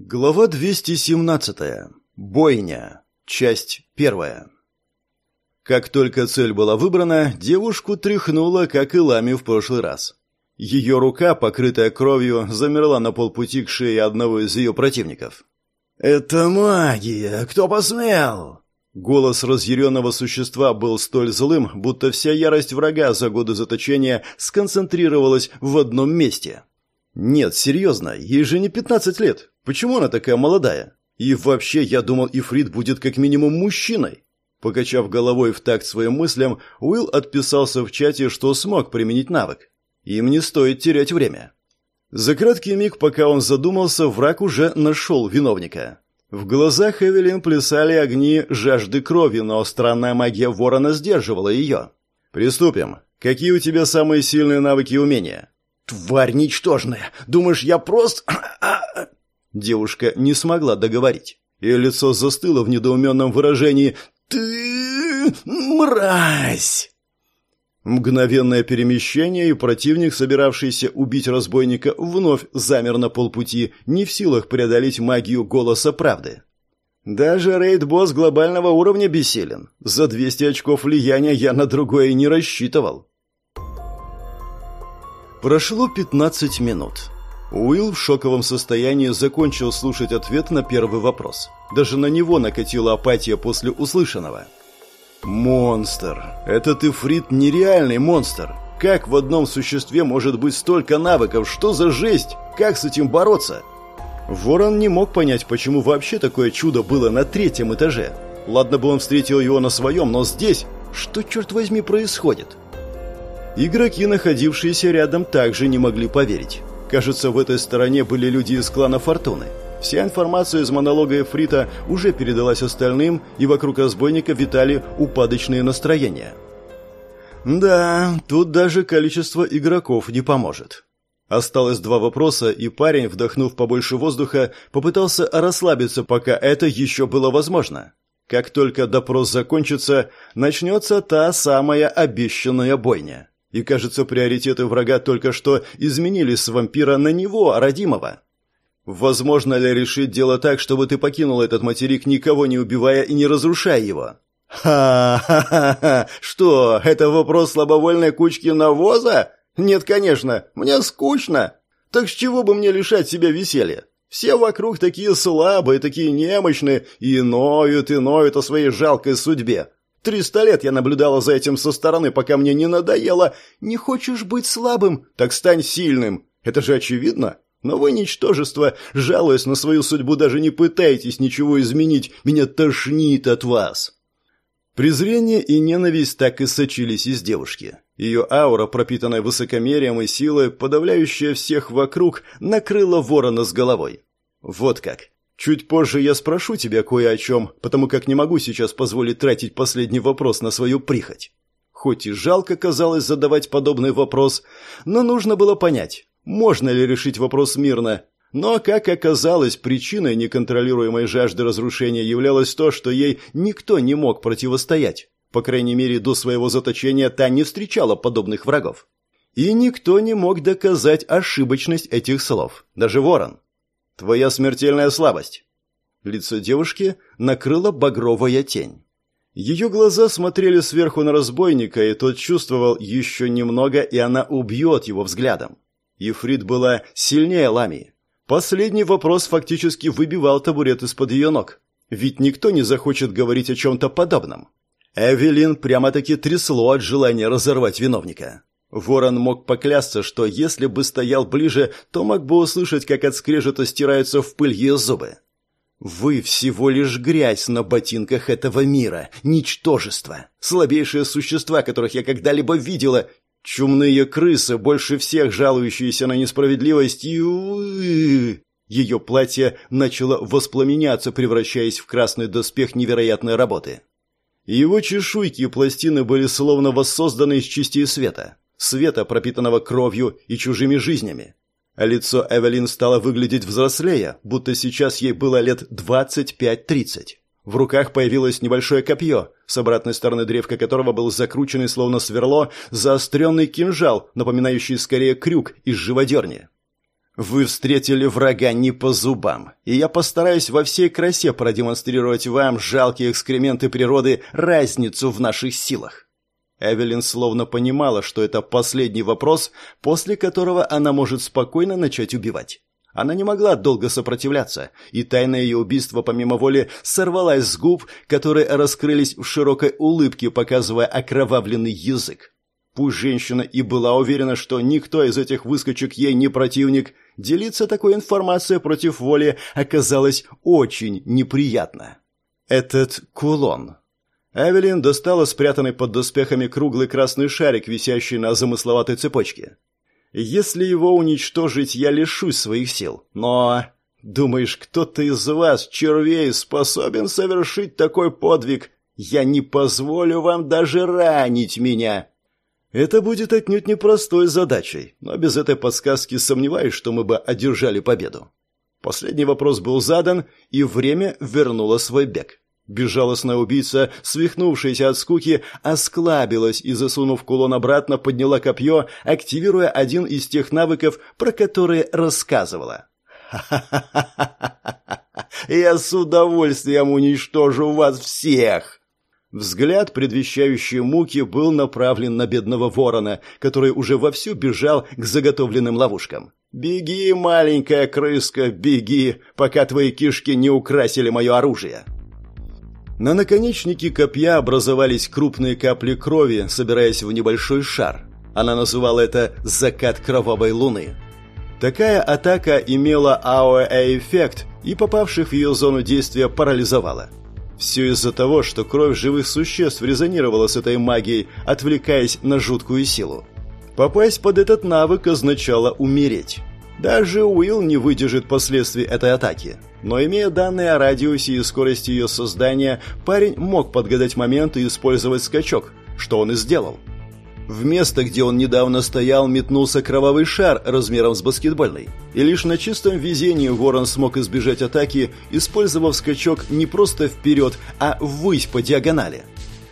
Глава 217. Бойня. Часть первая. Как только цель была выбрана, девушку тряхнуло, как и лами в прошлый раз. Ее рука, покрытая кровью, замерла на полпути к шее одного из ее противников. «Это магия! Кто посмел?» Голос разъяренного существа был столь злым, будто вся ярость врага за годы заточения сконцентрировалась в одном месте. «Нет, серьезно, ей же не 15 лет. Почему она такая молодая? И вообще, я думал, Ифрит будет как минимум мужчиной». Покачав головой в такт своим мыслям, Уилл отписался в чате, что смог применить навык. Им не стоит терять время. За краткий миг, пока он задумался, враг уже нашел виновника. В глазах Эвелин плясали огни жажды крови, но странная магия ворона сдерживала ее. «Приступим. Какие у тебя самые сильные навыки и умения?» «Тварь ничтожная! Думаешь, я просто...» Девушка не смогла договорить. Ее лицо застыло в недоуменном выражении «Ты... мразь!» Мгновенное перемещение, и противник, собиравшийся убить разбойника, вновь замер на полпути, не в силах преодолеть магию голоса правды. Даже рейд-босс глобального уровня бессилен. За 200 очков влияния я на другое не рассчитывал. Прошло 15 минут. Уилл в шоковом состоянии закончил слушать ответ на первый вопрос. Даже на него накатила апатия после услышанного. «Монстр! Этот Ифрит нереальный монстр! Как в одном существе может быть столько навыков? Что за жесть? Как с этим бороться?» Ворон не мог понять, почему вообще такое чудо было на третьем этаже. Ладно бы он встретил его на своем, но здесь... Что, черт возьми, происходит? Игроки, находившиеся рядом, также не могли поверить. Кажется, в этой стороне были люди из клана Фортуны. Вся информация из монолога Эфрита уже передалась остальным, и вокруг разбойника витали упадочные настроения. Да, тут даже количество игроков не поможет. Осталось два вопроса, и парень, вдохнув побольше воздуха, попытался расслабиться, пока это еще было возможно. Как только допрос закончится, начнется та самая обещанная бойня. И, кажется, приоритеты врага только что изменились с вампира на него, родимого. Возможно ли решить дело так, чтобы ты покинул этот материк, никого не убивая и не разрушая его? Ха-ха-ха! Что, это вопрос слабовольной кучки навоза? Нет, конечно, мне скучно. Так с чего бы мне лишать себя веселья? Все вокруг такие слабые, такие немощные, и ноют, и ноют о своей жалкой судьбе. Триста лет я наблюдала за этим со стороны, пока мне не надоело. Не хочешь быть слабым? Так стань сильным. Это же очевидно. Но вы, ничтожество, жалуясь на свою судьбу, даже не пытаетесь ничего изменить. Меня тошнит от вас. Презрение и ненависть так и сочились из девушки. Ее аура, пропитанная высокомерием и силой, подавляющая всех вокруг, накрыла ворона с головой. Вот как. Чуть позже я спрошу тебя кое о чем, потому как не могу сейчас позволить тратить последний вопрос на свою прихоть. Хоть и жалко казалось задавать подобный вопрос, но нужно было понять, можно ли решить вопрос мирно. Но, как оказалось, причиной неконтролируемой жажды разрушения являлось то, что ей никто не мог противостоять. По крайней мере, до своего заточения та не встречала подобных врагов. И никто не мог доказать ошибочность этих слов, даже ворон. Твоя смертельная слабость». Лицо девушки накрыла багровая тень. Ее глаза смотрели сверху на разбойника, и тот чувствовал еще немного, и она убьет его взглядом. Ифрит была сильнее Лами. Последний вопрос фактически выбивал табурет из-под ее ног. Ведь никто не захочет говорить о чем-то подобном. Эвелин прямо-таки трясло от желания разорвать виновника. Ворон мог поклясться, что если бы стоял ближе, то мог бы услышать, как от скрежета стираются в пыль ее зубы. «Вы всего лишь грязь на ботинках этого мира, ничтожество, слабейшие существа, которых я когда-либо видела, чумные крысы, больше всех жалующиеся на несправедливость и...» Ее платье начало воспламеняться, превращаясь в красный доспех невероятной работы. Его чешуйки и пластины были словно воссозданы из частей света света, пропитанного кровью и чужими жизнями. Лицо Эвелин стало выглядеть взрослее, будто сейчас ей было лет 25-30. В руках появилось небольшое копье, с обратной стороны древка которого был закрученный, словно сверло, заостренный кинжал, напоминающий скорее крюк из живодерни. Вы встретили врага не по зубам, и я постараюсь во всей красе продемонстрировать вам, жалкие экскременты природы, разницу в наших силах. Эвелин словно понимала, что это последний вопрос, после которого она может спокойно начать убивать. Она не могла долго сопротивляться, и тайна ее убийства помимо воли сорвалась с губ, которые раскрылись в широкой улыбке, показывая окровавленный язык. Пусть женщина и была уверена, что никто из этих выскочек ей не противник, делиться такой информацией против воли оказалось очень неприятно. Этот кулон. Эвелин достала спрятанный под доспехами круглый красный шарик, висящий на замысловатой цепочке. Если его уничтожить, я лишусь своих сил. Но... Думаешь, кто-то из вас, червей, способен совершить такой подвиг? Я не позволю вам даже ранить меня. Это будет отнюдь непростой задачей, но без этой подсказки сомневаюсь, что мы бы одержали победу. Последний вопрос был задан, и время вернуло свой бег. Безжалостная убийца, свихнувшаяся от скуки, осклабилась и, засунув кулон обратно, подняла копье, активируя один из тех навыков, про которые рассказывала. «Ха-ха-ха! Я с удовольствием уничтожу вас всех!» Взгляд, предвещающий муки, был направлен на бедного ворона, который уже вовсю бежал к заготовленным ловушкам. «Беги, маленькая крыска, беги, пока твои кишки не украсили мое оружие!» На наконечнике копья образовались крупные капли крови, собираясь в небольшой шар. Она называла это «закат кровавой луны». Такая атака имела АОЭ-эффект и попавших в ее зону действия парализовала. Все из-за того, что кровь живых существ резонировала с этой магией, отвлекаясь на жуткую силу. Попасть под этот навык означало умереть. Даже Уилл не выдержит последствий этой атаки. Но имея данные о радиусе и скорости ее создания, парень мог подгадать момент и использовать скачок, что он и сделал. В место, где он недавно стоял, метнулся кровавый шар размером с баскетбольный. И лишь на чистом везении Ворон смог избежать атаки, использовав скачок не просто вперед, а ввысь по диагонали.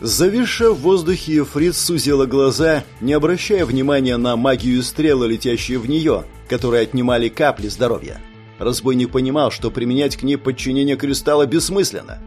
Зависшая в воздухе, Фриц сузила глаза, не обращая внимания на магию стрелы, летящие в нее, которые отнимали капли здоровья. Разбойник понимал, что применять к ней подчинение кристалла бессмысленно.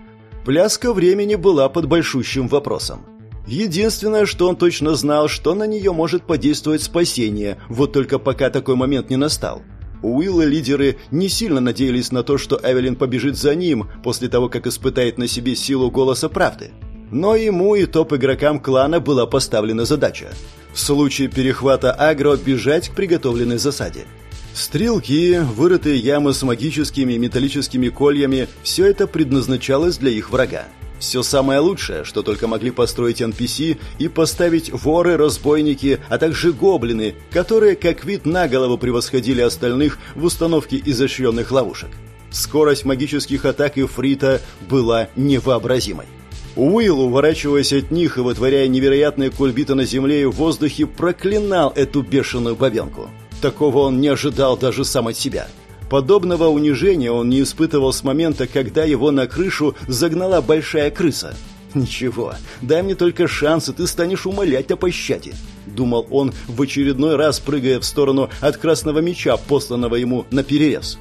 Пляска времени была под большущим вопросом. Единственное, что он точно знал, что на нее может подействовать спасение, вот только пока такой момент не настал. Уилл и лидеры не сильно надеялись на то, что Эвелин побежит за ним после того, как испытает на себе силу голоса правды. Но ему и топ-игрокам клана была поставлена задача. В случае перехвата агро бежать к приготовленной засаде. Стрелки, вырытые ямы с магическими и металлическими кольями – все это предназначалось для их врага. Все самое лучшее, что только могли построить NPC и поставить воры, разбойники, а также гоблины, которые как вид на голову превосходили остальных в установке изощренных ловушек. Скорость магических атак и фрита была невообразимой. Уилл, уворачиваясь от них и вытворяя невероятные кульбиты на земле и в воздухе, проклинал эту бешеную бабенку. Такого он не ожидал даже сам от себя. Подобного унижения он не испытывал с момента, когда его на крышу загнала большая крыса. «Ничего, дай мне только шанс, и ты станешь умолять о пощаде», — думал он, в очередной раз прыгая в сторону от красного меча, посланного ему на перерез.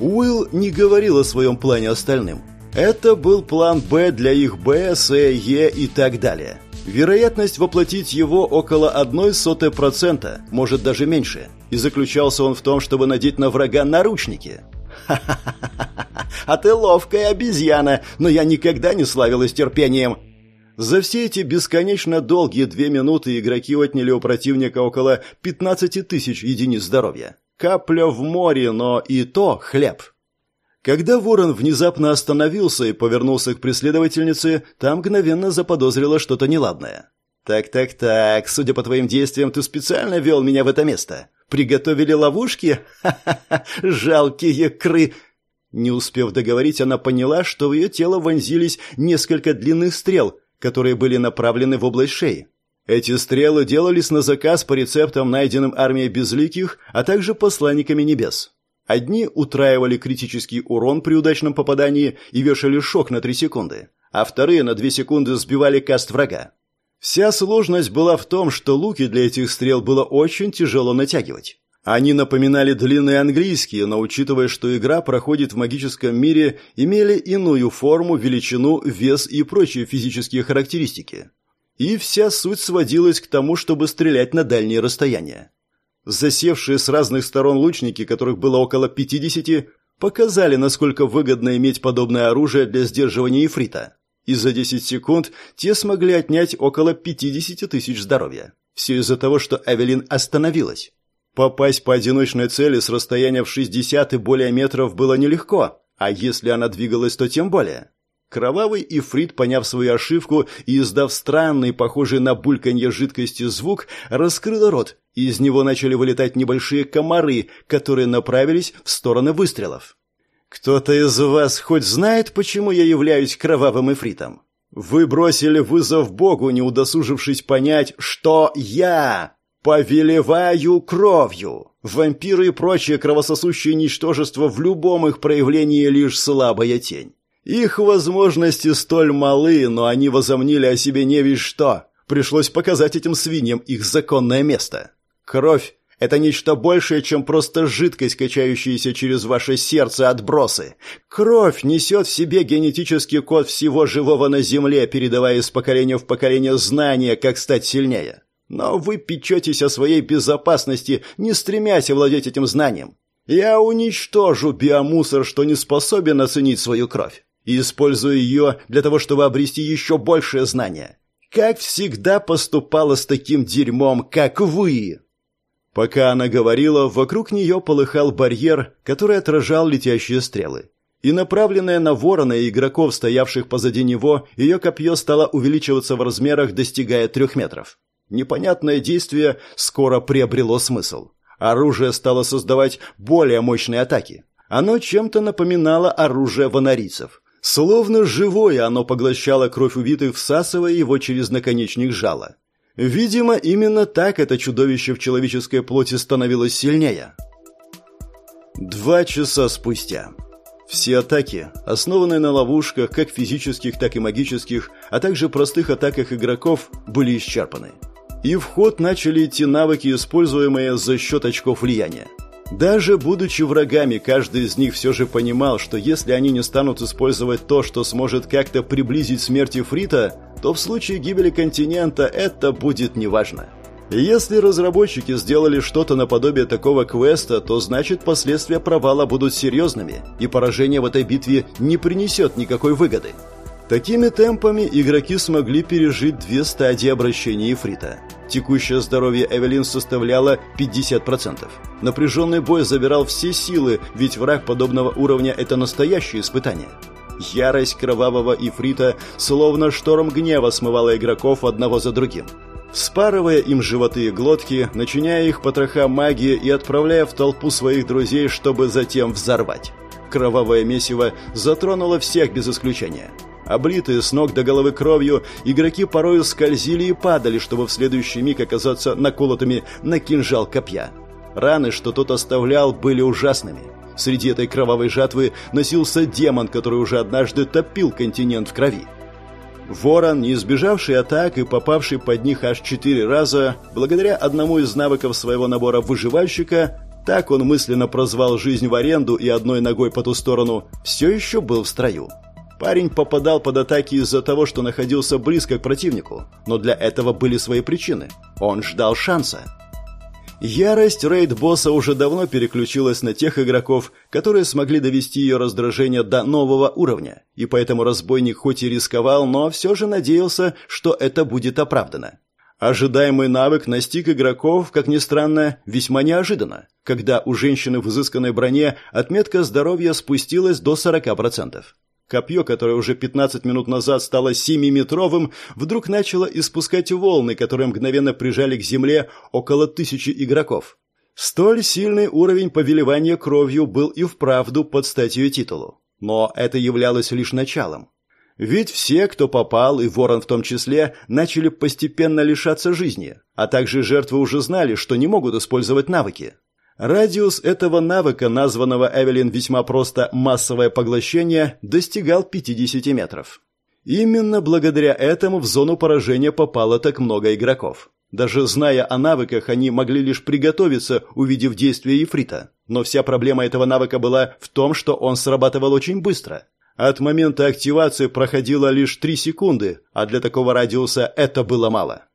Уилл не говорил о своем плане остальным. Это был план «Б» для их «Б», «С», «Е» и так далее. Вероятность воплотить его около одной сотой процента, может даже меньше. И заключался он в том, чтобы надеть на врага наручники. «Ха-ха-ха! А ты ловкая обезьяна, но я никогда не славилась терпением!» За все эти бесконечно долгие две минуты игроки отняли у противника около 15 тысяч единиц здоровья. Капля в море, но и то хлеб. Когда ворон внезапно остановился и повернулся к преследовательнице, там мгновенно заподозрила что-то неладное. «Так-так-так, судя по твоим действиям, ты специально вел меня в это место. Приготовили ловушки? Ха-ха-ха, жалкие кры...» Не успев договорить, она поняла, что в ее тело вонзились несколько длинных стрел, которые были направлены в область шеи. Эти стрелы делались на заказ по рецептам, найденным армией безликих, а также посланниками небес. Одни утраивали критический урон при удачном попадании и вешали шок на 3 секунды, а вторые на 2 секунды сбивали каст врага. Вся сложность была в том, что луки для этих стрел было очень тяжело натягивать. Они напоминали длинные английские, но учитывая, что игра проходит в магическом мире, имели иную форму, величину, вес и прочие физические характеристики. И вся суть сводилась к тому, чтобы стрелять на дальние расстояния. Засевшие с разных сторон лучники, которых было около 50, показали, насколько выгодно иметь подобное оружие для сдерживания ифрита. И за 10 секунд те смогли отнять около 50 тысяч здоровья. Все из-за того, что Эвелин остановилась. Попасть по одиночной цели с расстояния в 60 и более метров было нелегко, а если она двигалась, то тем более. Кровавый ифрит, поняв свою ошибку и издав странный, похожий на бульканье жидкости звук, раскрыл рот, и из него начали вылетать небольшие комары, которые направились в стороны выстрелов. «Кто-то из вас хоть знает, почему я являюсь кровавым ифритом? Вы бросили вызов Богу, не удосужившись понять, что я повелеваю кровью. Вампиры и прочие кровососущие ничтожества в любом их проявлении лишь слабая тень. Их возможности столь малы, но они возомнили о себе не весь что. Пришлось показать этим свиньям их законное место. Кровь – это нечто большее, чем просто жидкость, качающаяся через ваше сердце отбросы. Кровь несет в себе генетический код всего живого на Земле, передавая из поколения в поколение знания, как стать сильнее. Но вы печетесь о своей безопасности, не стремясь овладеть этим знанием. Я уничтожу биомусор, что не способен оценить свою кровь и использую ее для того, чтобы обрести еще большее знание. Как всегда поступала с таким дерьмом, как вы. Пока она говорила, вокруг нее полыхал барьер, который отражал летящие стрелы. И направленное на ворона и игроков, стоявших позади него, ее копье стало увеличиваться в размерах, достигая трех метров. Непонятное действие скоро приобрело смысл. Оружие стало создавать более мощные атаки. Оно чем-то напоминало оружие ванорийцев. Словно живое оно поглощало кровь убитых, всасывая его через наконечник жала. Видимо, именно так это чудовище в человеческой плоти становилось сильнее. Два часа спустя. Все атаки, основанные на ловушках, как физических, так и магических, а также простых атаках игроков, были исчерпаны. И в ход начали идти навыки, используемые за счет очков влияния. Даже будучи врагами, каждый из них все же понимал, что если они не станут использовать то, что сможет как-то приблизить смерти Фрита, то в случае гибели континента это будет неважно. Если разработчики сделали что-то наподобие такого квеста, то значит последствия провала будут серьезными, и поражение в этой битве не принесет никакой выгоды. Такими темпами игроки смогли пережить две стадии обращения Ифрита – Текущее здоровье Эвелин составляло 50%. Напряженный бой забирал все силы, ведь враг подобного уровня – это настоящее испытание. Ярость кровавого ифрита словно шторм гнева смывала игроков одного за другим. Вспарывая им животы и глотки, начиняя их потроха магии и отправляя в толпу своих друзей, чтобы затем взорвать. Кровавое месиво затронуло всех без исключения – Облитые с ног до головы кровью, игроки порою скользили и падали, чтобы в следующий миг оказаться наколотыми на кинжал копья. Раны, что тот оставлял, были ужасными. Среди этой кровавой жатвы носился демон, который уже однажды топил континент в крови. Ворон, не избежавший атак и попавший под них аж четыре раза, благодаря одному из навыков своего набора выживальщика, так он мысленно прозвал жизнь в аренду и одной ногой по ту сторону, все еще был в строю. Парень попадал под атаки из-за того, что находился близко к противнику, но для этого были свои причины. Он ждал шанса. Ярость рейд-босса уже давно переключилась на тех игроков, которые смогли довести ее раздражение до нового уровня, и поэтому разбойник хоть и рисковал, но все же надеялся, что это будет оправдано. Ожидаемый навык настиг игроков, как ни странно, весьма неожиданно, когда у женщины в изысканной броне отметка здоровья спустилась до 40%. Копье, которое уже 15 минут назад стало 7-метровым, вдруг начало испускать волны, которые мгновенно прижали к земле около тысячи игроков. Столь сильный уровень повелевания кровью был и вправду под статью титулу. Но это являлось лишь началом. Ведь все, кто попал, и Ворон в том числе, начали постепенно лишаться жизни, а также жертвы уже знали, что не могут использовать навыки. Радиус этого навыка, названного Эвелин весьма просто «массовое поглощение», достигал 50 метров. Именно благодаря этому в зону поражения попало так много игроков. Даже зная о навыках, они могли лишь приготовиться, увидев действие Ефрита. Но вся проблема этого навыка была в том, что он срабатывал очень быстро. От момента активации проходило лишь 3 секунды, а для такого радиуса это было мало.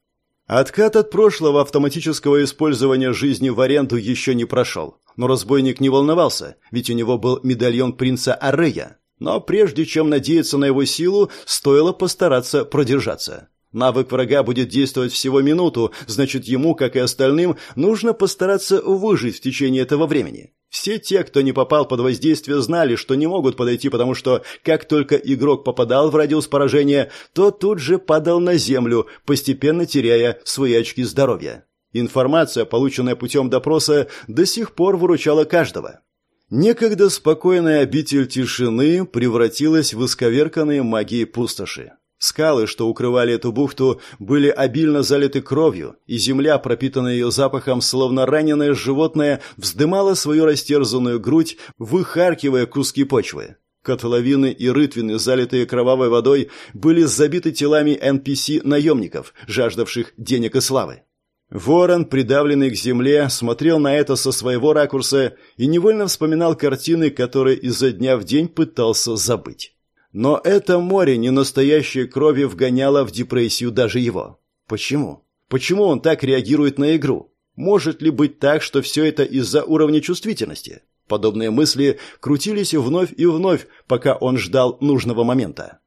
Откат от прошлого автоматического использования жизни в аренду еще не прошел. Но разбойник не волновался, ведь у него был медальон принца Арея. Но прежде чем надеяться на его силу, стоило постараться продержаться. Навык врага будет действовать всего минуту, значит ему, как и остальным, нужно постараться выжить в течение этого времени. Все те, кто не попал под воздействие, знали, что не могут подойти, потому что как только игрок попадал в радиус поражения, то тут же падал на землю, постепенно теряя свои очки здоровья. Информация, полученная путем допроса, до сих пор выручала каждого. Некогда спокойная обитель тишины превратилась в исковерканные магией пустоши. Скалы, что укрывали эту бухту, были обильно залиты кровью, и земля, пропитанная ее запахом, словно раненое животное, вздымала свою растерзанную грудь, выхаркивая куски почвы. Котловины и рытвины, залитые кровавой водой, были забиты телами NPC-наемников, жаждавших денег и славы. Ворон, придавленный к земле, смотрел на это со своего ракурса и невольно вспоминал картины, которые изо дня в день пытался забыть. Но это море ненастоящей крови вгоняло в депрессию даже его. Почему? Почему он так реагирует на игру? Может ли быть так, что все это из-за уровня чувствительности? Подобные мысли крутились вновь и вновь, пока он ждал нужного момента.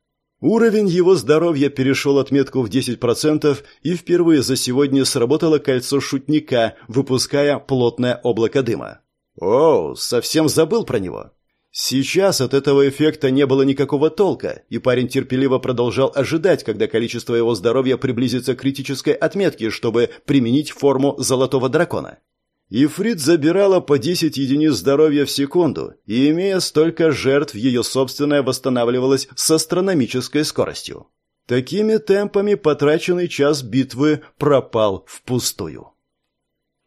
Уровень его здоровья перешел отметку в 10%, и впервые за сегодня сработало кольцо шутника, выпуская плотное облако дыма. О, совсем забыл про него. Сейчас от этого эффекта не было никакого толка, и парень терпеливо продолжал ожидать, когда количество его здоровья приблизится к критической отметке, чтобы применить форму золотого дракона. Ифрит забирала по 10 единиц здоровья в секунду, и, имея столько жертв, ее собственное восстанавливалось с астрономической скоростью. Такими темпами потраченный час битвы пропал впустую.